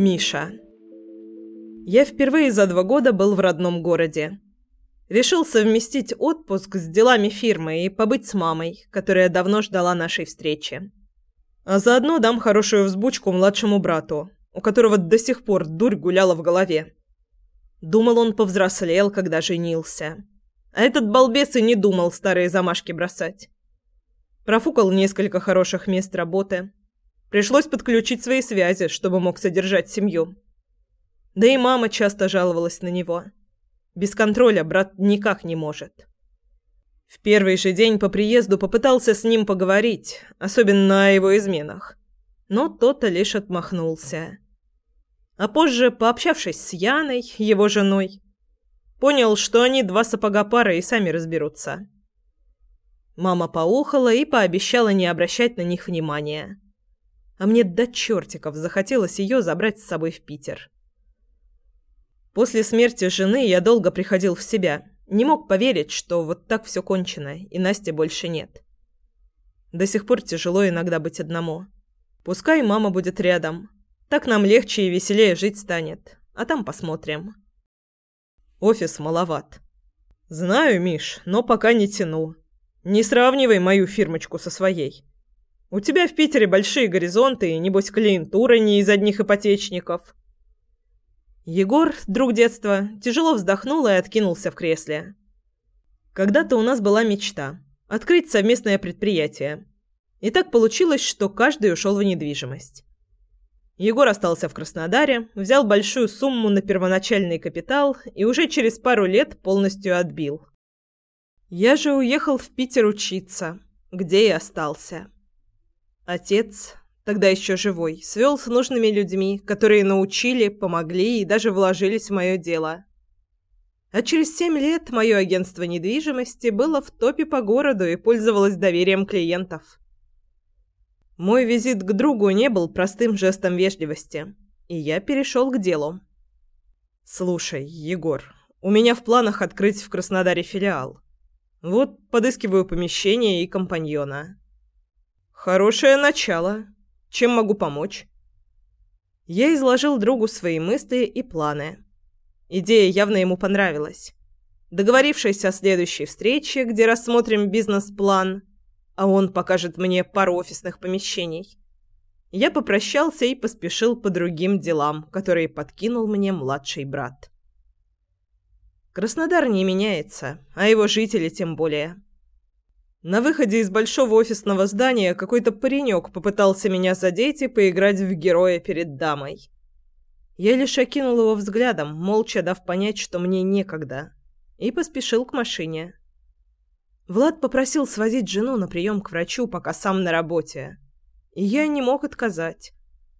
Миша. Я впервые за два года был в родном городе. Решил совместить отпуск с делами фирмы и побыть с мамой, которая давно ждала нашей встречи. А заодно дам хорошую взбучку младшему брату, у которого до сих пор дурь гуляла в голове. Думал, он повзрослел, когда женился. А этот балбес и не думал старые замашки бросать. Профукал несколько хороших мест работы. Пришлось подключить свои связи, чтобы мог содержать семью. Да и мама часто жаловалась на него. Без контроля брат никак не может. В первый же день по приезду попытался с ним поговорить, особенно о его изменах. Но тот лишь отмахнулся. А позже, пообщавшись с Яной, его женой, понял, что они два сапога пары и сами разберутся. Мама поухала и пообещала не обращать на них внимания. А мне до чертиков захотелось ее забрать с собой в Питер. После смерти жены я долго приходил в себя. Не мог поверить, что вот так все кончено, и Насти больше нет. До сих пор тяжело иногда быть одному. Пускай мама будет рядом. Так нам легче и веселее жить станет. А там посмотрим. Офис маловат. Знаю, Миш, но пока не тяну. Не сравнивай мою фирмочку со своей. У тебя в Питере большие горизонты и, небось, клиентура не из одних ипотечников. Егор, друг детства, тяжело вздохнул и откинулся в кресле. Когда-то у нас была мечта – открыть совместное предприятие. И так получилось, что каждый ушел в недвижимость. Егор остался в Краснодаре, взял большую сумму на первоначальный капитал и уже через пару лет полностью отбил. Я же уехал в Питер учиться, где и остался. Отец, тогда еще живой, свел с нужными людьми, которые научили, помогли и даже вложились в мое дело. А через семь лет мое агентство недвижимости было в топе по городу и пользовалось доверием клиентов. Мой визит к другу не был простым жестом вежливости, и я перешел к делу. «Слушай, Егор, у меня в планах открыть в Краснодаре филиал. Вот подыскиваю помещение и компаньона». «Хорошее начало», чем могу помочь?» Я изложил другу свои мысли и планы. Идея явно ему понравилась. Договорившись о следующей встрече, где рассмотрим бизнес-план, а он покажет мне пару офисных помещений, я попрощался и поспешил по другим делам, которые подкинул мне младший брат. Краснодар не меняется, а его жители тем более. На выходе из большого офисного здания какой-то паренек попытался меня задеть и поиграть в героя перед дамой. Я лишь окинул его взглядом, молча дав понять, что мне некогда, и поспешил к машине. Влад попросил свозить жену на прием к врачу, пока сам на работе. И я не мог отказать.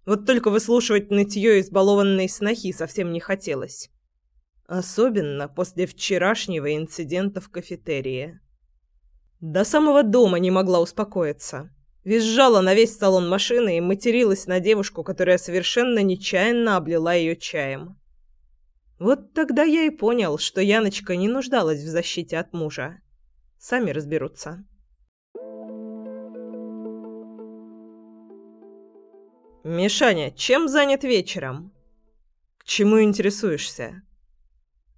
Вот только выслушивать нытье избалованной снохи совсем не хотелось. Особенно после вчерашнего инцидента в кафетерии. До самого дома не могла успокоиться. Визжала на весь салон машины и материлась на девушку, которая совершенно нечаянно облила ее чаем. Вот тогда я и понял, что Яночка не нуждалась в защите от мужа. Сами разберутся. «Мишаня, чем занят вечером?» «К чему интересуешься?»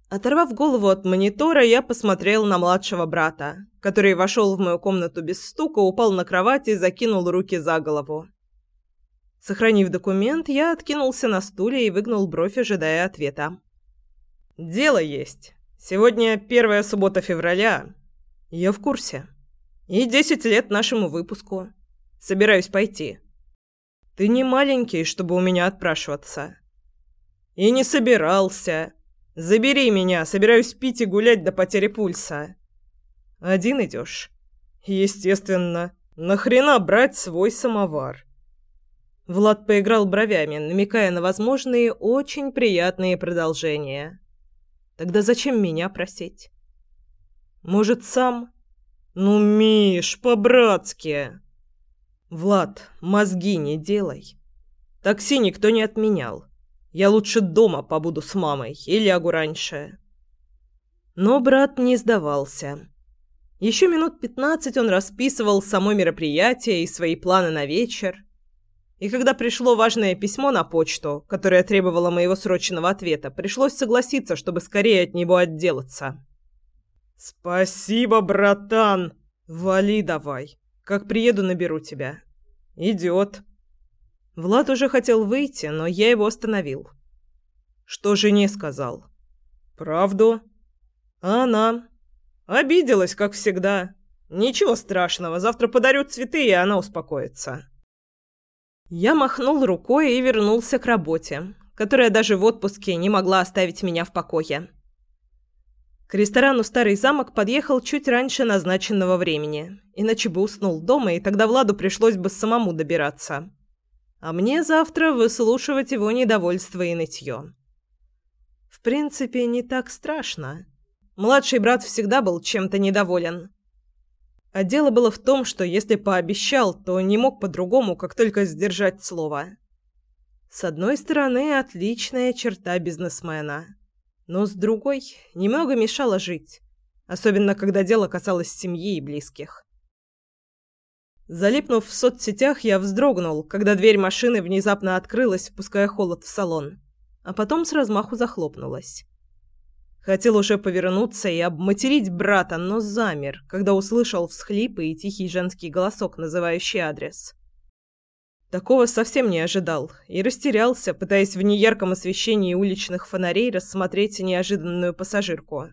Оторвав голову от монитора, я посмотрел на младшего брата, который вошел в мою комнату без стука, упал на кровать и закинул руки за голову. Сохранив документ, я откинулся на стуле и выгнул бровь, ожидая ответа. «Дело есть. Сегодня первая суббота февраля. Я в курсе. И десять лет нашему выпуску. Собираюсь пойти. Ты не маленький, чтобы у меня отпрашиваться». «И не собирался. Забери меня, собираюсь пить и гулять до потери пульса. Один идешь? Естественно. Нахрена брать свой самовар? Влад поиграл бровями, намекая на возможные очень приятные продолжения. Тогда зачем меня просить? Может, сам? Ну, Миш, по-братски. Влад, мозги не делай. Такси никто не отменял. Я лучше дома побуду с мамой и лягу раньше. Но брат не сдавался. Еще минут пятнадцать он расписывал само мероприятие и свои планы на вечер. И когда пришло важное письмо на почту, которое требовало моего срочного ответа, пришлось согласиться, чтобы скорее от него отделаться. «Спасибо, братан! Вали давай. Как приеду, наберу тебя». «Идет». Влад уже хотел выйти, но я его остановил. «Что жене сказал?» «Правду?» «А она?» «Обиделась, как всегда. Ничего страшного, завтра подарю цветы, и она успокоится». Я махнул рукой и вернулся к работе, которая даже в отпуске не могла оставить меня в покое. К ресторану «Старый замок» подъехал чуть раньше назначенного времени, иначе бы уснул дома, и тогда Владу пришлось бы самому добираться. А мне завтра выслушивать его недовольство и нытье. В принципе, не так страшно. Младший брат всегда был чем-то недоволен. А дело было в том, что если пообещал, то не мог по-другому, как только сдержать слово. С одной стороны, отличная черта бизнесмена. Но с другой, немного мешало жить. Особенно, когда дело касалось семьи и близких. Залипнув в соцсетях, я вздрогнул, когда дверь машины внезапно открылась, впуская холод в салон, а потом с размаху захлопнулась. Хотел уже повернуться и обматерить брата, но замер, когда услышал всхлипы и тихий женский голосок, называющий адрес. Такого совсем не ожидал и растерялся, пытаясь в неярком освещении уличных фонарей рассмотреть неожиданную пассажирку.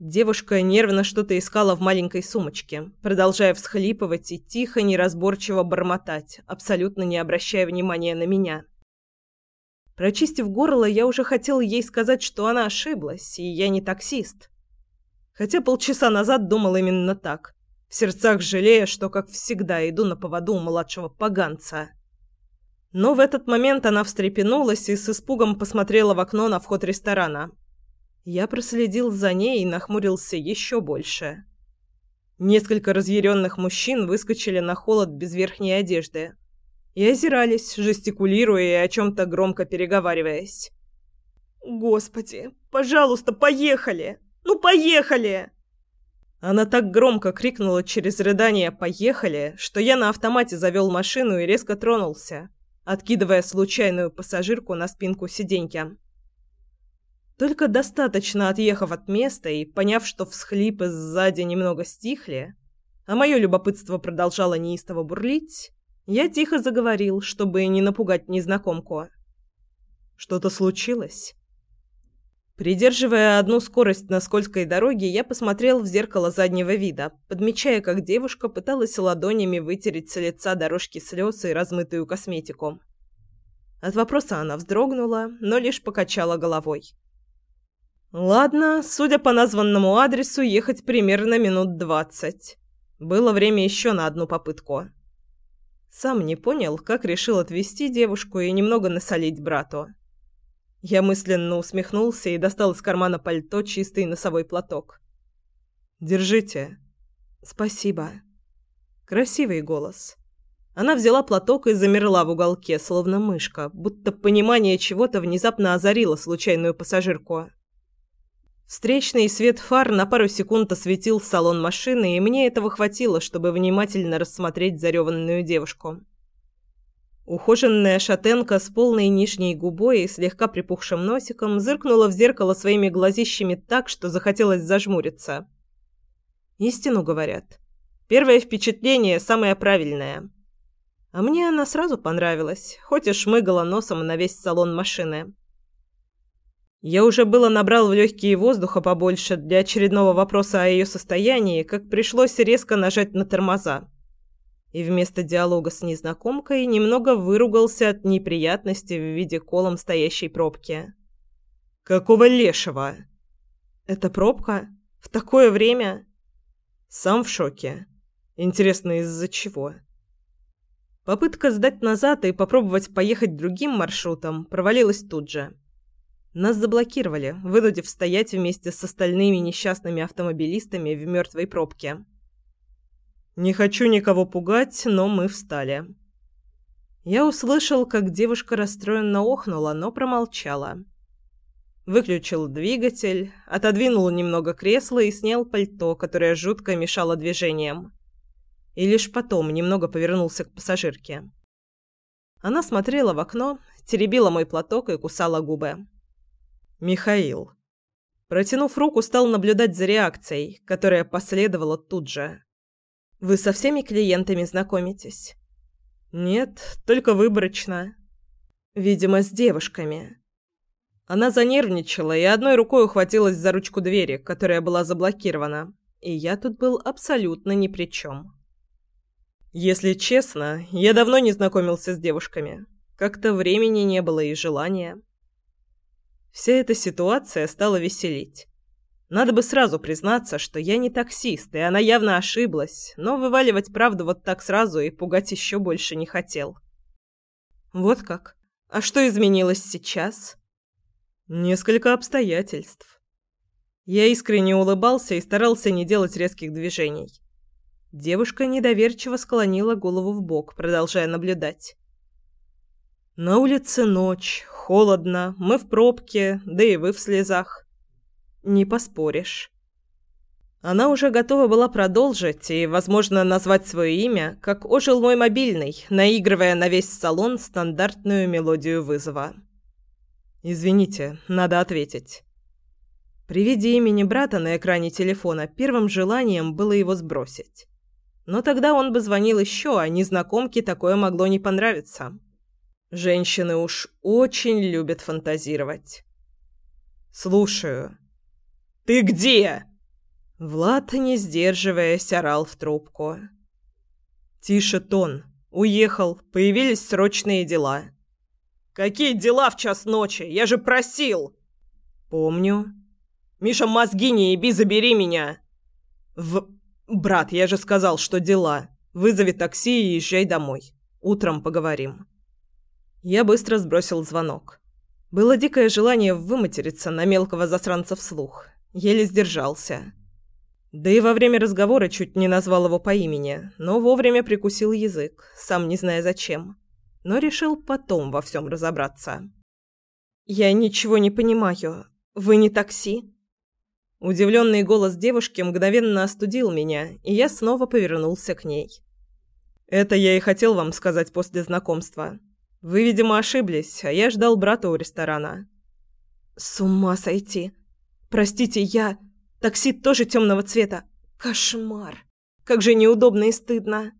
Девушка нервно что-то искала в маленькой сумочке, продолжая всхлипывать и тихо, неразборчиво бормотать, абсолютно не обращая внимания на меня. Прочистив горло, я уже хотел ей сказать, что она ошиблась, и я не таксист. Хотя полчаса назад думал именно так, в сердцах жалея, что, как всегда, иду на поводу у младшего поганца. Но в этот момент она встрепенулась и с испугом посмотрела в окно на вход ресторана. Я проследил за ней и нахмурился еще больше. Несколько разъяренных мужчин выскочили на холод без верхней одежды и озирались, жестикулируя и о чем-то громко переговариваясь. «Господи, пожалуйста, поехали! Ну, поехали!» Она так громко крикнула через рыдание «Поехали!», что я на автомате завел машину и резко тронулся, откидывая случайную пассажирку на спинку сиденья. Только достаточно отъехав от места и поняв, что всхлипы сзади немного стихли, а мое любопытство продолжало неистово бурлить, я тихо заговорил, чтобы не напугать незнакомку. Что-то случилось? Придерживая одну скорость на скользкой дороге, я посмотрел в зеркало заднего вида, подмечая, как девушка пыталась ладонями вытереть с лица дорожки слез и размытую косметику. От вопроса она вздрогнула, но лишь покачала головой. «Ладно, судя по названному адресу, ехать примерно минут двадцать. Было время еще на одну попытку». Сам не понял, как решил отвезти девушку и немного насолить брату. Я мысленно усмехнулся и достал из кармана пальто чистый носовой платок. «Держите». «Спасибо». Красивый голос. Она взяла платок и замерла в уголке, словно мышка, будто понимание чего-то внезапно озарило случайную пассажирку. Встречный свет фар на пару секунд осветил салон машины, и мне этого хватило, чтобы внимательно рассмотреть зареванную девушку. Ухоженная шатенка с полной нижней губой и слегка припухшим носиком зыркнула в зеркало своими глазищами так, что захотелось зажмуриться. Истину говорят. Первое впечатление самое правильное. А мне она сразу понравилась, хоть и шмыгала носом на весь салон машины. Я уже было набрал в легкие воздуха побольше для очередного вопроса о ее состоянии, как пришлось резко нажать на тормоза. И вместо диалога с незнакомкой немного выругался от неприятности в виде колом стоящей пробки. «Какого лешего?» «Это пробка? В такое время?» «Сам в шоке. Интересно, из-за чего?» Попытка сдать назад и попробовать поехать другим маршрутом провалилась тут же. Нас заблокировали, вынудив стоять вместе с остальными несчастными автомобилистами в мертвой пробке. Не хочу никого пугать, но мы встали. Я услышал, как девушка расстроенно охнула, но промолчала. Выключил двигатель, отодвинул немного кресла и снял пальто, которое жутко мешало движениям. И лишь потом немного повернулся к пассажирке. Она смотрела в окно, теребила мой платок и кусала губы. «Михаил». Протянув руку, стал наблюдать за реакцией, которая последовала тут же. «Вы со всеми клиентами знакомитесь?» «Нет, только выборочно. Видимо, с девушками». Она занервничала и одной рукой ухватилась за ручку двери, которая была заблокирована, и я тут был абсолютно ни при чем. Если честно, я давно не знакомился с девушками. Как-то времени не было и желания. Вся эта ситуация стала веселить. Надо бы сразу признаться, что я не таксист, и она явно ошиблась, но вываливать правду вот так сразу и пугать еще больше не хотел. Вот как? А что изменилось сейчас? Несколько обстоятельств. Я искренне улыбался и старался не делать резких движений. Девушка недоверчиво склонила голову в бок, продолжая наблюдать. На улице ночь, холодно, мы в пробке, да и вы в слезах. Не поспоришь. Она уже готова была продолжить и, возможно, назвать свое имя, как ожил мой мобильный, наигрывая на весь салон стандартную мелодию вызова. «Извините, надо ответить». При виде имени брата на экране телефона первым желанием было его сбросить. Но тогда он бы звонил еще, а незнакомке такое могло не понравиться. Женщины уж очень любят фантазировать. «Слушаю». «Ты где?» Влад, не сдерживаясь, орал в трубку. «Тише, Тон. Уехал. Появились срочные дела». «Какие дела в час ночи? Я же просил!» «Помню». «Миша, мозги не еби, забери меня!» «В... брат, я же сказал, что дела. Вызови такси и езжай домой. Утром поговорим». Я быстро сбросил звонок. Было дикое желание выматериться на мелкого засранца вслух. Еле сдержался. Да и во время разговора чуть не назвал его по имени, но вовремя прикусил язык, сам не зная зачем но решил потом во всем разобраться. «Я ничего не понимаю. Вы не такси?» Удивленный голос девушки мгновенно остудил меня, и я снова повернулся к ней. «Это я и хотел вам сказать после знакомства. Вы, видимо, ошиблись, а я ждал брата у ресторана». «С ума сойти! Простите, я... Такси тоже темного цвета. Кошмар! Как же неудобно и стыдно!»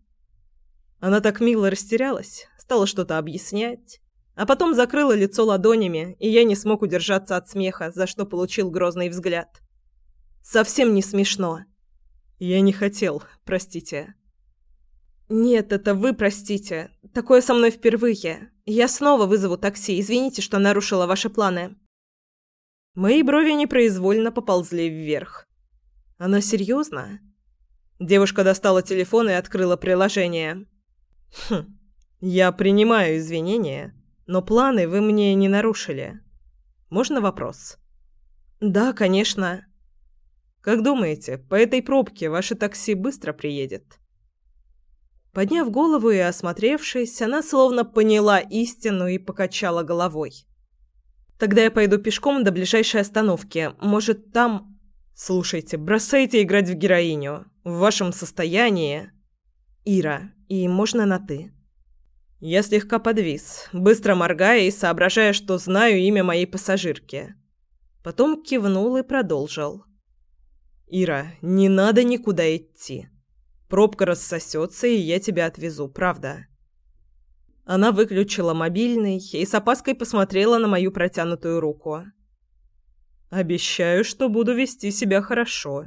Она так мило растерялась, стала что-то объяснять, а потом закрыла лицо ладонями, и я не смог удержаться от смеха, за что получил грозный взгляд. Совсем не смешно. Я не хотел, простите. Нет, это вы простите. Такое со мной впервые. Я снова вызову такси. Извините, что нарушила ваши планы. Мои брови непроизвольно поползли вверх. Она серьезно? Девушка достала телефон и открыла приложение. Хм. «Я принимаю извинения, но планы вы мне не нарушили. Можно вопрос?» «Да, конечно». «Как думаете, по этой пробке ваше такси быстро приедет?» Подняв голову и осмотревшись, она словно поняла истину и покачала головой. «Тогда я пойду пешком до ближайшей остановки. Может, там...» «Слушайте, бросайте играть в героиню. В вашем состоянии...» «Ира, и можно на «ты». Я слегка подвис, быстро моргая и соображая, что знаю имя моей пассажирки. Потом кивнул и продолжил. «Ира, не надо никуда идти. Пробка рассосется, и я тебя отвезу, правда?» Она выключила мобильный и с опаской посмотрела на мою протянутую руку. «Обещаю, что буду вести себя хорошо.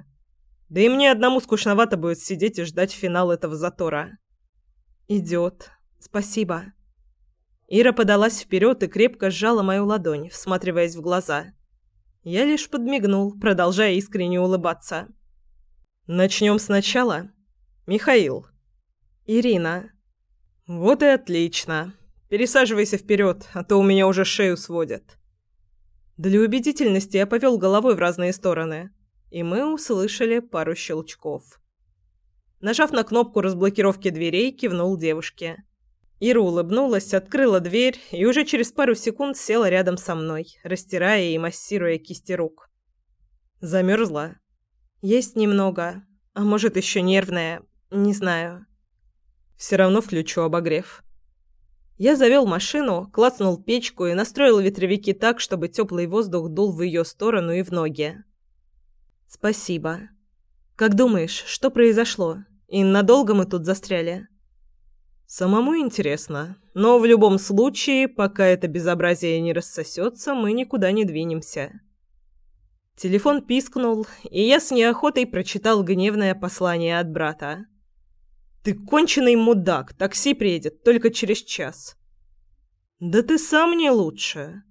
Да и мне одному скучновато будет сидеть и ждать финал этого затора». «Идет», «Спасибо». Ира подалась вперед и крепко сжала мою ладонь, всматриваясь в глаза. Я лишь подмигнул, продолжая искренне улыбаться. «Начнем сначала. Михаил». «Ирина». «Вот и отлично. Пересаживайся вперед, а то у меня уже шею сводят». Для убедительности я повел головой в разные стороны, и мы услышали пару щелчков. Нажав на кнопку разблокировки дверей, кивнул девушке. Ира улыбнулась, открыла дверь и уже через пару секунд села рядом со мной, растирая и массируя кисти рук. Замерзла? Есть немного, а может еще нервная, не знаю. Все равно включу обогрев. Я завел машину, клацнул печку и настроил ветровики так, чтобы теплый воздух дул в ее сторону и в ноги. «Спасибо. Как думаешь, что произошло? И надолго мы тут застряли?» «Самому интересно. Но в любом случае, пока это безобразие не рассосется, мы никуда не двинемся». Телефон пискнул, и я с неохотой прочитал гневное послание от брата. «Ты конченый мудак, такси приедет только через час». «Да ты сам не лучше».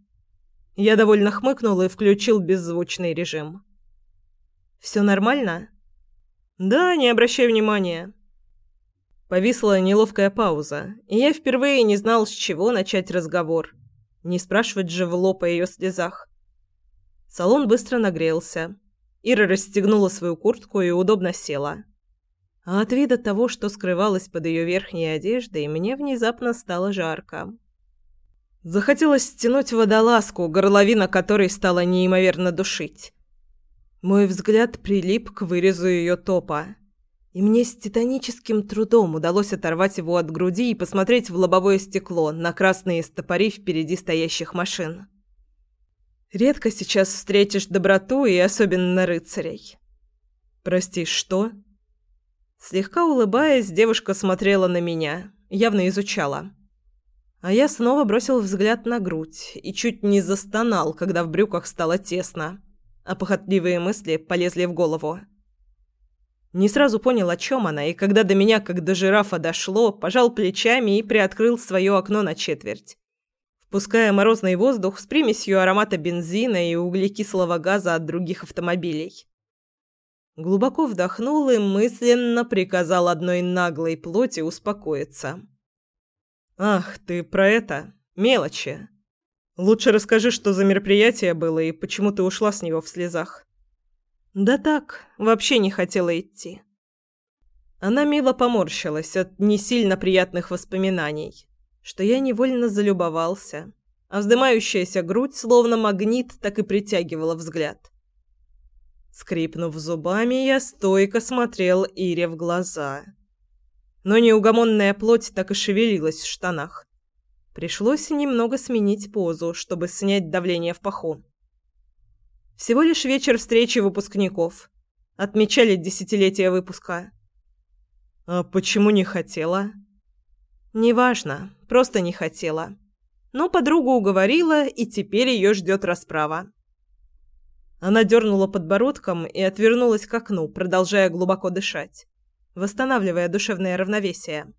Я довольно хмыкнул и включил беззвучный режим. «Все нормально?» «Да, не обращай внимания». Повисла неловкая пауза, и я впервые не знал, с чего начать разговор. Не спрашивать же в лоб о ее слезах. Салон быстро нагрелся. Ира расстегнула свою куртку и удобно села. А от вида того, что скрывалось под ее верхней одеждой, мне внезапно стало жарко. Захотелось стянуть водолазку, горловина которой стала неимоверно душить. Мой взгляд прилип к вырезу ее топа, и мне с титаническим трудом удалось оторвать его от груди и посмотреть в лобовое стекло на красные стопори впереди стоящих машин. Редко сейчас встретишь доброту и особенно рыцарей. Прости, что? Слегка улыбаясь, девушка смотрела на меня, явно изучала. А я снова бросил взгляд на грудь и чуть не застонал, когда в брюках стало тесно, а похотливые мысли полезли в голову. Не сразу понял, о чем она, и когда до меня, как до жирафа, дошло, пожал плечами и приоткрыл свое окно на четверть впуская морозный воздух с примесью аромата бензина и углекислого газа от других автомобилей. Глубоко вдохнул и мысленно приказал одной наглой плоти успокоиться. «Ах, ты про это? Мелочи. Лучше расскажи, что за мероприятие было и почему ты ушла с него в слезах». «Да так, вообще не хотела идти». Она мило поморщилась от не сильно приятных воспоминаний что я невольно залюбовался, а вздымающаяся грудь, словно магнит, так и притягивала взгляд. Скрипнув зубами, я стойко смотрел Ире в глаза. Но неугомонная плоть так и шевелилась в штанах. Пришлось немного сменить позу, чтобы снять давление в паху. Всего лишь вечер встречи выпускников. Отмечали десятилетие выпуска. «А почему не хотела?» «Неважно. Просто не хотела. Но подругу уговорила, и теперь ее ждет расправа. Она дернула подбородком и отвернулась к окну, продолжая глубоко дышать, восстанавливая душевное равновесие.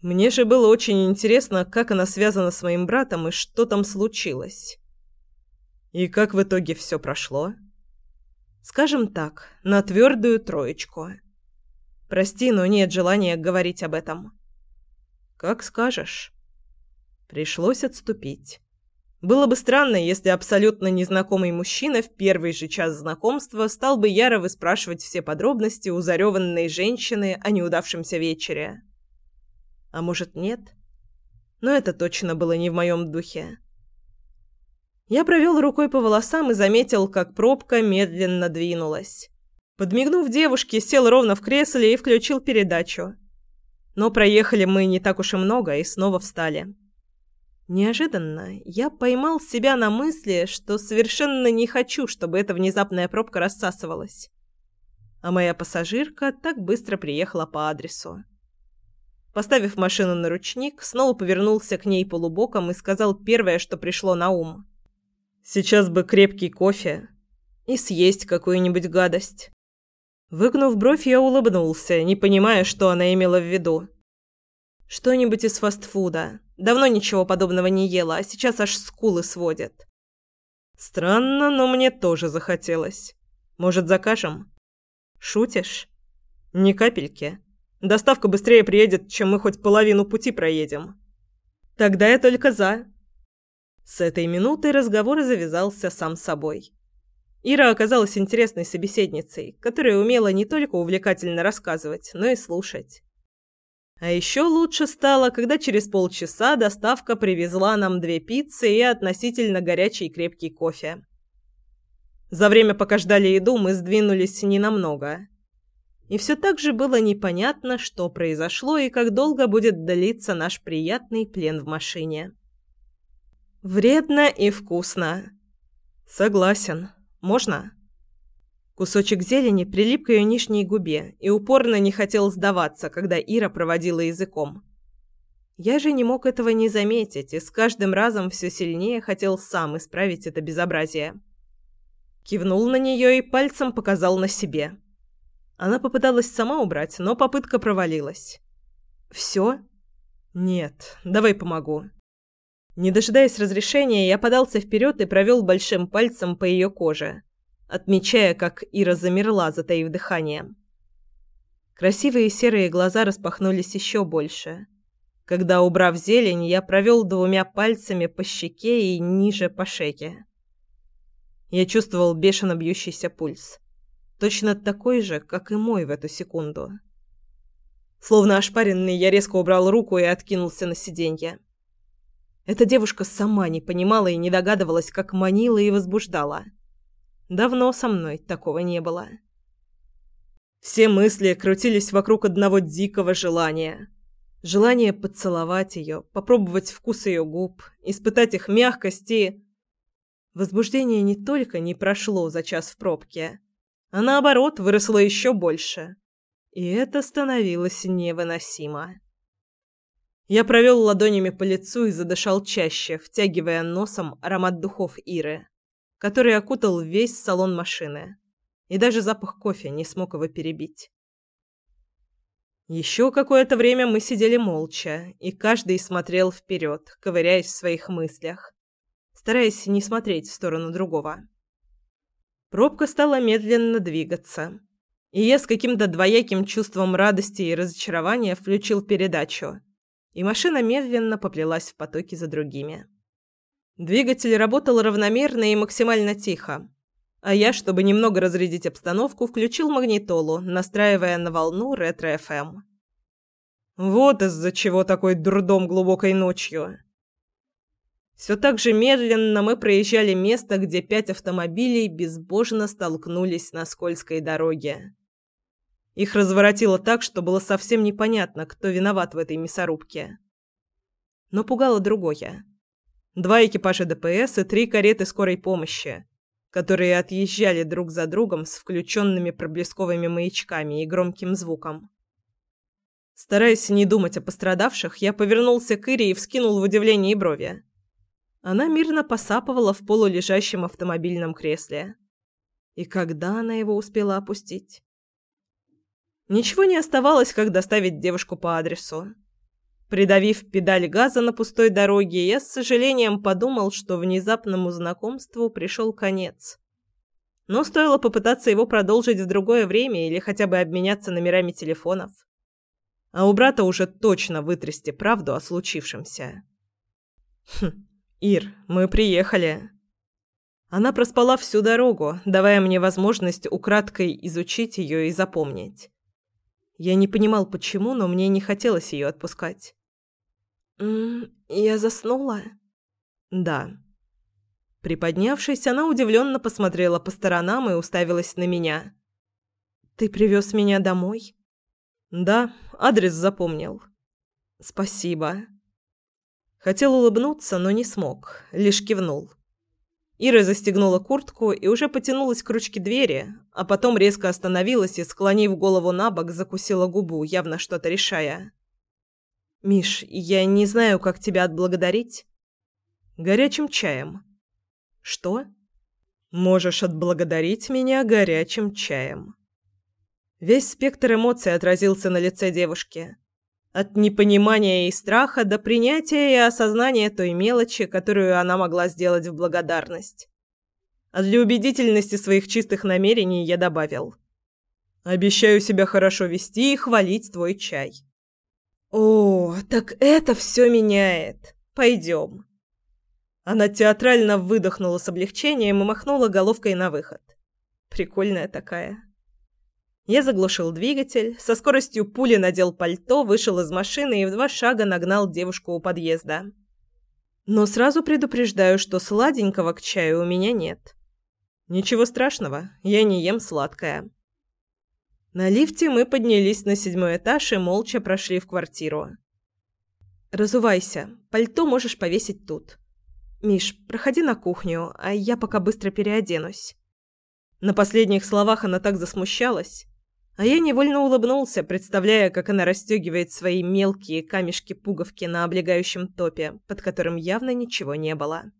Мне же было очень интересно, как она связана с моим братом и что там случилось. И как в итоге все прошло? Скажем так, на твердую троечку. Прости, но нет желания говорить об этом. «Как скажешь». Пришлось отступить. Было бы странно, если абсолютно незнакомый мужчина в первый же час знакомства стал бы яро выспрашивать все подробности у зареванной женщины о неудавшемся вечере. А может, нет? Но это точно было не в моем духе. Я провел рукой по волосам и заметил, как пробка медленно двинулась. Подмигнув девушке, сел ровно в кресле и включил передачу. Но проехали мы не так уж и много и снова встали. Неожиданно я поймал себя на мысли, что совершенно не хочу, чтобы эта внезапная пробка рассасывалась. А моя пассажирка так быстро приехала по адресу. Поставив машину на ручник, снова повернулся к ней полубоком и сказал первое, что пришло на ум. «Сейчас бы крепкий кофе и съесть какую-нибудь гадость». Выгнув бровь, я улыбнулся, не понимая, что она имела в виду. «Что-нибудь из фастфуда. Давно ничего подобного не ела, а сейчас аж скулы сводят». «Странно, но мне тоже захотелось. Может, закажем?» «Шутишь?» «Ни капельки. Доставка быстрее приедет, чем мы хоть половину пути проедем». «Тогда я только за». С этой минуты разговор завязался сам собой. Ира оказалась интересной собеседницей, которая умела не только увлекательно рассказывать, но и слушать. А еще лучше стало, когда через полчаса доставка привезла нам две пиццы и относительно горячий крепкий кофе. За время, пока ждали еду, мы сдвинулись ненамного. И все так же было непонятно, что произошло и как долго будет длиться наш приятный плен в машине. Вредно и вкусно. Согласен. Можно? Кусочек зелени прилип к ее нижней губе и упорно не хотел сдаваться, когда Ира проводила языком. Я же не мог этого не заметить и с каждым разом все сильнее хотел сам исправить это безобразие. Кивнул на нее и пальцем показал на себе. Она попыталась сама убрать, но попытка провалилась. «Все?» «Нет, давай помогу». Не дожидаясь разрешения, я подался вперед и провел большим пальцем по ее коже, отмечая, как Ира замерла, затаив дыхание. Красивые серые глаза распахнулись еще больше. Когда, убрав зелень, я провел двумя пальцами по щеке и ниже по шее. Я чувствовал бешено бьющийся пульс. Точно такой же, как и мой в эту секунду. Словно ошпаренный, я резко убрал руку и откинулся на сиденье. Эта девушка сама не понимала и не догадывалась, как манила и возбуждала. Давно со мной такого не было. Все мысли крутились вокруг одного дикого желания. Желание поцеловать ее, попробовать вкус ее губ, испытать их мягкость и... Возбуждение не только не прошло за час в пробке, а наоборот выросло еще больше. И это становилось невыносимо. Я провел ладонями по лицу и задышал чаще, втягивая носом аромат духов Иры, который окутал весь салон машины. И даже запах кофе не смог его перебить. Еще какое-то время мы сидели молча, и каждый смотрел вперед, ковыряясь в своих мыслях, стараясь не смотреть в сторону другого. Пробка стала медленно двигаться, и я с каким-то двояким чувством радости и разочарования включил передачу – и машина медленно поплелась в потоке за другими. Двигатель работал равномерно и максимально тихо, а я, чтобы немного разрядить обстановку, включил магнитолу, настраивая на волну ретро-ФМ. Вот из-за чего такой дурдом глубокой ночью. Все так же медленно мы проезжали место, где пять автомобилей безбожно столкнулись на скользкой дороге. Их разворотило так, что было совсем непонятно, кто виноват в этой мясорубке. Но пугало другое. Два экипажа ДПС и три кареты скорой помощи, которые отъезжали друг за другом с включенными проблесковыми маячками и громким звуком. Стараясь не думать о пострадавших, я повернулся к Ире и вскинул в удивлении брови. Она мирно посапывала в полулежащем автомобильном кресле. И когда она его успела опустить? Ничего не оставалось, как доставить девушку по адресу. Придавив педаль газа на пустой дороге, я с сожалением подумал, что внезапному знакомству пришел конец. Но стоило попытаться его продолжить в другое время или хотя бы обменяться номерами телефонов. А у брата уже точно вытрясти правду о случившемся. Хм, Ир, мы приехали. Она проспала всю дорогу, давая мне возможность украдкой изучить ее и запомнить. Я не понимал, почему, но мне не хотелось ее отпускать. «М я заснула?» «Да». Приподнявшись, она удивленно посмотрела по сторонам и уставилась на меня. «Ты привез меня домой?» «Да, адрес запомнил». «Спасибо». Хотел улыбнуться, но не смог, лишь кивнул. Ира застегнула куртку и уже потянулась к ручке двери, а потом резко остановилась и, склонив голову на бок, закусила губу, явно что-то решая. «Миш, я не знаю, как тебя отблагодарить». «Горячим чаем». «Что?» «Можешь отблагодарить меня горячим чаем». Весь спектр эмоций отразился на лице девушки. От непонимания и страха до принятия и осознания той мелочи, которую она могла сделать в благодарность. А для убедительности своих чистых намерений я добавил. «Обещаю себя хорошо вести и хвалить твой чай». «О, так это все меняет. Пойдем». Она театрально выдохнула с облегчением и махнула головкой на выход. Прикольная такая. Я заглушил двигатель, со скоростью пули надел пальто, вышел из машины и в два шага нагнал девушку у подъезда. Но сразу предупреждаю, что сладенького к чаю у меня нет. Ничего страшного, я не ем сладкое. На лифте мы поднялись на седьмой этаж и молча прошли в квартиру. «Разувайся. Пальто можешь повесить тут. Миш, проходи на кухню, а я пока быстро переоденусь». На последних словах она так засмущалась, а я невольно улыбнулся, представляя, как она расстегивает свои мелкие камешки-пуговки на облегающем топе, под которым явно ничего не было.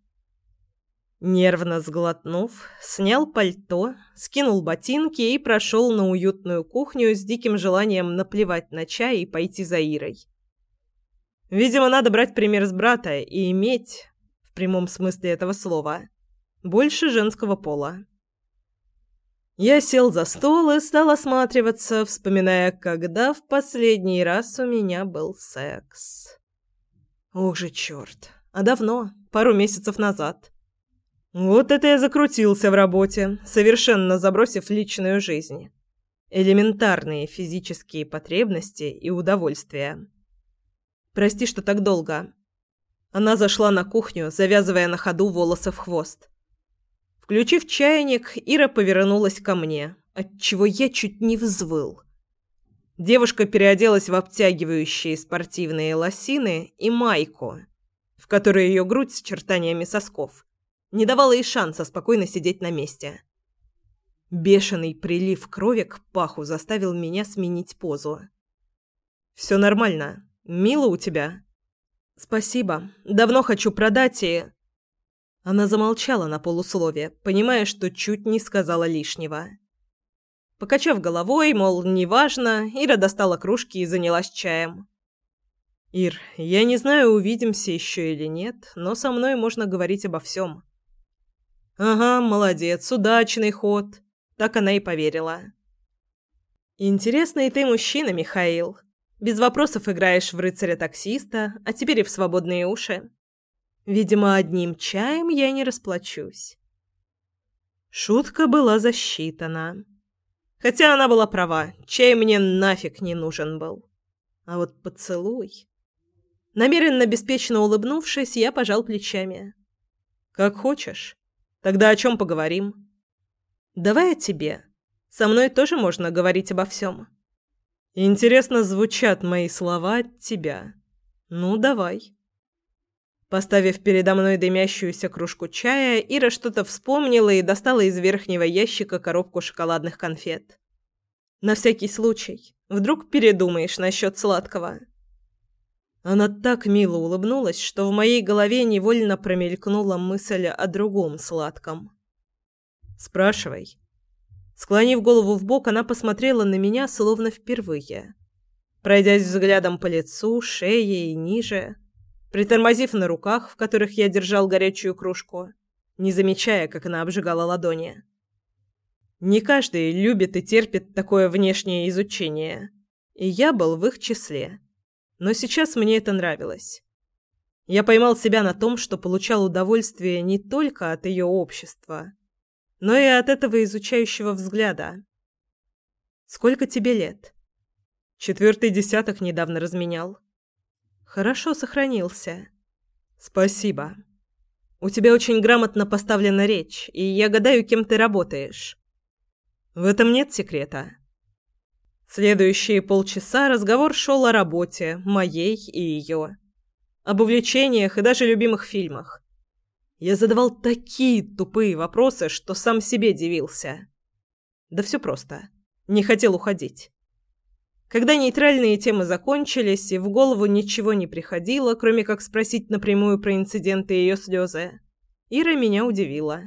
Нервно сглотнув, снял пальто, скинул ботинки и прошел на уютную кухню с диким желанием наплевать на чай и пойти за Ирой. Видимо, надо брать пример с брата и иметь, в прямом смысле этого слова, больше женского пола. Я сел за стол и стал осматриваться, вспоминая, когда в последний раз у меня был секс. Ох же черт, а давно, пару месяцев назад. Вот это я закрутился в работе, совершенно забросив личную жизнь. Элементарные физические потребности и удовольствия. Прости, что так долго. Она зашла на кухню, завязывая на ходу волосы в хвост. Включив чайник, Ира повернулась ко мне, отчего я чуть не взвыл. Девушка переоделась в обтягивающие спортивные лосины и майку, в которой ее грудь с чертаниями сосков не давала ей шанса спокойно сидеть на месте. Бешеный прилив крови к паху заставил меня сменить позу. «Все нормально. Мило у тебя?» «Спасибо. Давно хочу продать и...» Она замолчала на полуслове, понимая, что чуть не сказала лишнего. Покачав головой, мол, неважно, Ира достала кружки и занялась чаем. «Ир, я не знаю, увидимся еще или нет, но со мной можно говорить обо всем». «Ага, молодец, удачный ход», — так она и поверила. «Интересный ты мужчина, Михаил. Без вопросов играешь в рыцаря-таксиста, а теперь и в свободные уши. Видимо, одним чаем я не расплачусь. Шутка была засчитана. Хотя она была права, чай мне нафиг не нужен был. А вот поцелуй... Намеренно беспечно улыбнувшись, я пожал плечами. «Как хочешь. Тогда о чем поговорим?» «Давай о тебе. Со мной тоже можно говорить обо всем». «Интересно звучат мои слова от тебя. Ну, давай». Поставив передо мной дымящуюся кружку чая, Ира что-то вспомнила и достала из верхнего ящика коробку шоколадных конфет. На всякий случай. Вдруг передумаешь насчет сладкого. Она так мило улыбнулась, что в моей голове невольно промелькнула мысль о другом сладком. «Спрашивай». Склонив голову в бок, она посмотрела на меня словно впервые. Пройдясь взглядом по лицу, шее и ниже, притормозив на руках, в которых я держал горячую кружку, не замечая, как она обжигала ладони. Не каждый любит и терпит такое внешнее изучение, и я был в их числе. Но сейчас мне это нравилось. Я поймал себя на том, что получал удовольствие не только от ее общества, но и от этого изучающего взгляда. «Сколько тебе лет?» «Четвертый десяток недавно разменял». Хорошо сохранился. Спасибо. У тебя очень грамотно поставлена речь, и я гадаю, кем ты работаешь. В этом нет секрета. Следующие полчаса разговор шел о работе, моей и ее. Об увлечениях и даже любимых фильмах. Я задавал такие тупые вопросы, что сам себе дивился. Да все просто. Не хотел уходить. Когда нейтральные темы закончились, и в голову ничего не приходило, кроме как спросить напрямую про инциденты и ее слезы, Ира меня удивила.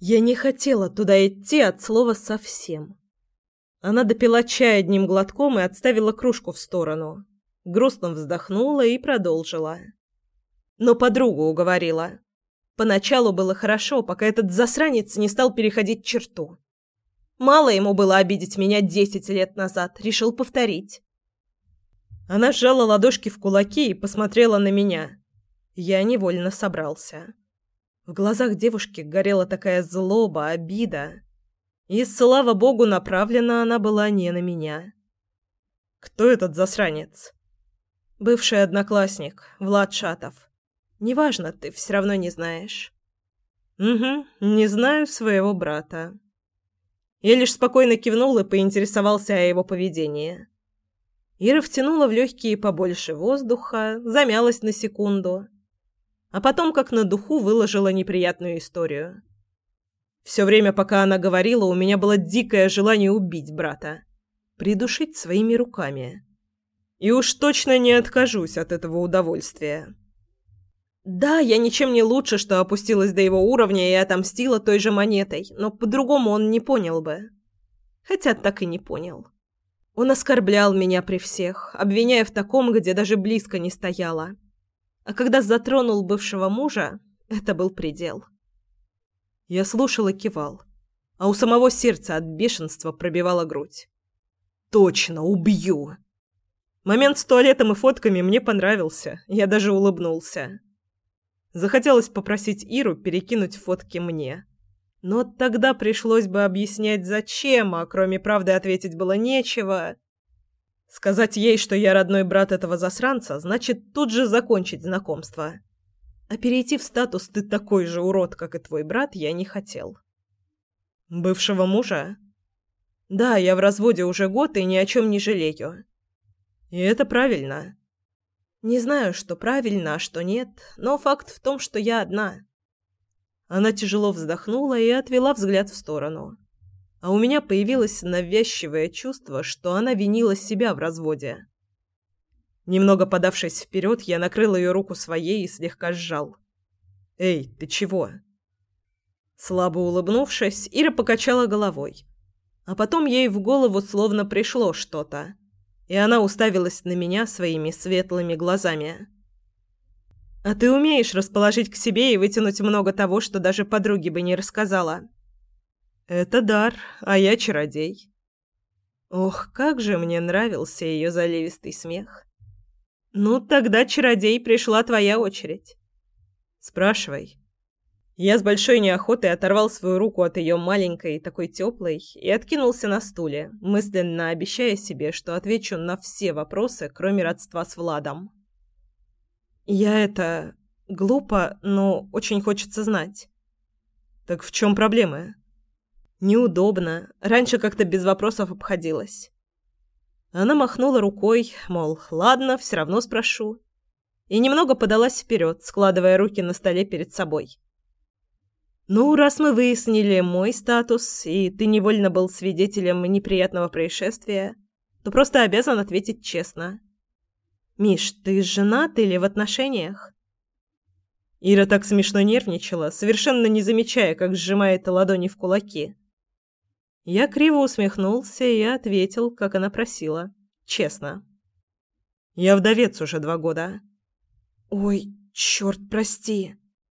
Я не хотела туда идти от слова совсем. Она допила чай одним глотком и отставила кружку в сторону. Грустно вздохнула и продолжила. Но подругу уговорила. Поначалу было хорошо, пока этот засранец не стал переходить черту. Мало ему было обидеть меня десять лет назад, решил повторить. Она сжала ладошки в кулаки и посмотрела на меня. Я невольно собрался. В глазах девушки горела такая злоба, обида. И, слава богу, направлена она была не на меня. «Кто этот засранец?» «Бывший одноклассник, Влад Шатов. Неважно, ты все равно не знаешь». «Угу, не знаю своего брата». Я лишь спокойно кивнул и поинтересовался о его поведении. Ира втянула в легкие побольше воздуха, замялась на секунду, а потом, как на духу, выложила неприятную историю. Все время, пока она говорила, у меня было дикое желание убить брата, придушить своими руками. И уж точно не откажусь от этого удовольствия. Да, я ничем не лучше, что опустилась до его уровня и отомстила той же монетой, но по-другому он не понял бы. Хотя так и не понял. Он оскорблял меня при всех, обвиняя в таком, где даже близко не стояла. А когда затронул бывшего мужа, это был предел. Я слушал и кивал, а у самого сердца от бешенства пробивала грудь. «Точно, убью!» Момент с туалетом и фотками мне понравился, я даже улыбнулся. Захотелось попросить Иру перекинуть фотки мне. Но тогда пришлось бы объяснять, зачем, а кроме правды ответить было нечего. Сказать ей, что я родной брат этого засранца, значит тут же закончить знакомство. А перейти в статус «ты такой же урод, как и твой брат» я не хотел. Бывшего мужа? Да, я в разводе уже год и ни о чем не жалею. И это правильно. Не знаю, что правильно, а что нет, но факт в том, что я одна. Она тяжело вздохнула и отвела взгляд в сторону. А у меня появилось навязчивое чувство, что она винила себя в разводе. Немного подавшись вперед, я накрыл ее руку своей и слегка сжал. «Эй, ты чего?» Слабо улыбнувшись, Ира покачала головой. А потом ей в голову словно пришло что-то и она уставилась на меня своими светлыми глазами. «А ты умеешь расположить к себе и вытянуть много того, что даже подруге бы не рассказала?» «Это дар, а я чародей». Ох, как же мне нравился ее заливистый смех. «Ну, тогда, чародей, пришла твоя очередь». «Спрашивай». Я с большой неохотой оторвал свою руку от ее маленькой, такой теплой, и откинулся на стуле, мысленно обещая себе, что отвечу на все вопросы, кроме родства с Владом. «Я это... глупо, но очень хочется знать». «Так в чем проблема?» «Неудобно. Раньше как-то без вопросов обходилась». Она махнула рукой, мол, ладно, все равно спрошу. И немного подалась вперед, складывая руки на столе перед собой. «Ну, раз мы выяснили мой статус, и ты невольно был свидетелем неприятного происшествия, то просто обязан ответить честно. Миш, ты женат или в отношениях?» Ира так смешно нервничала, совершенно не замечая, как сжимает ладони в кулаки. Я криво усмехнулся и ответил, как она просила. Честно. «Я вдовец уже два года». «Ой, черт, прости!»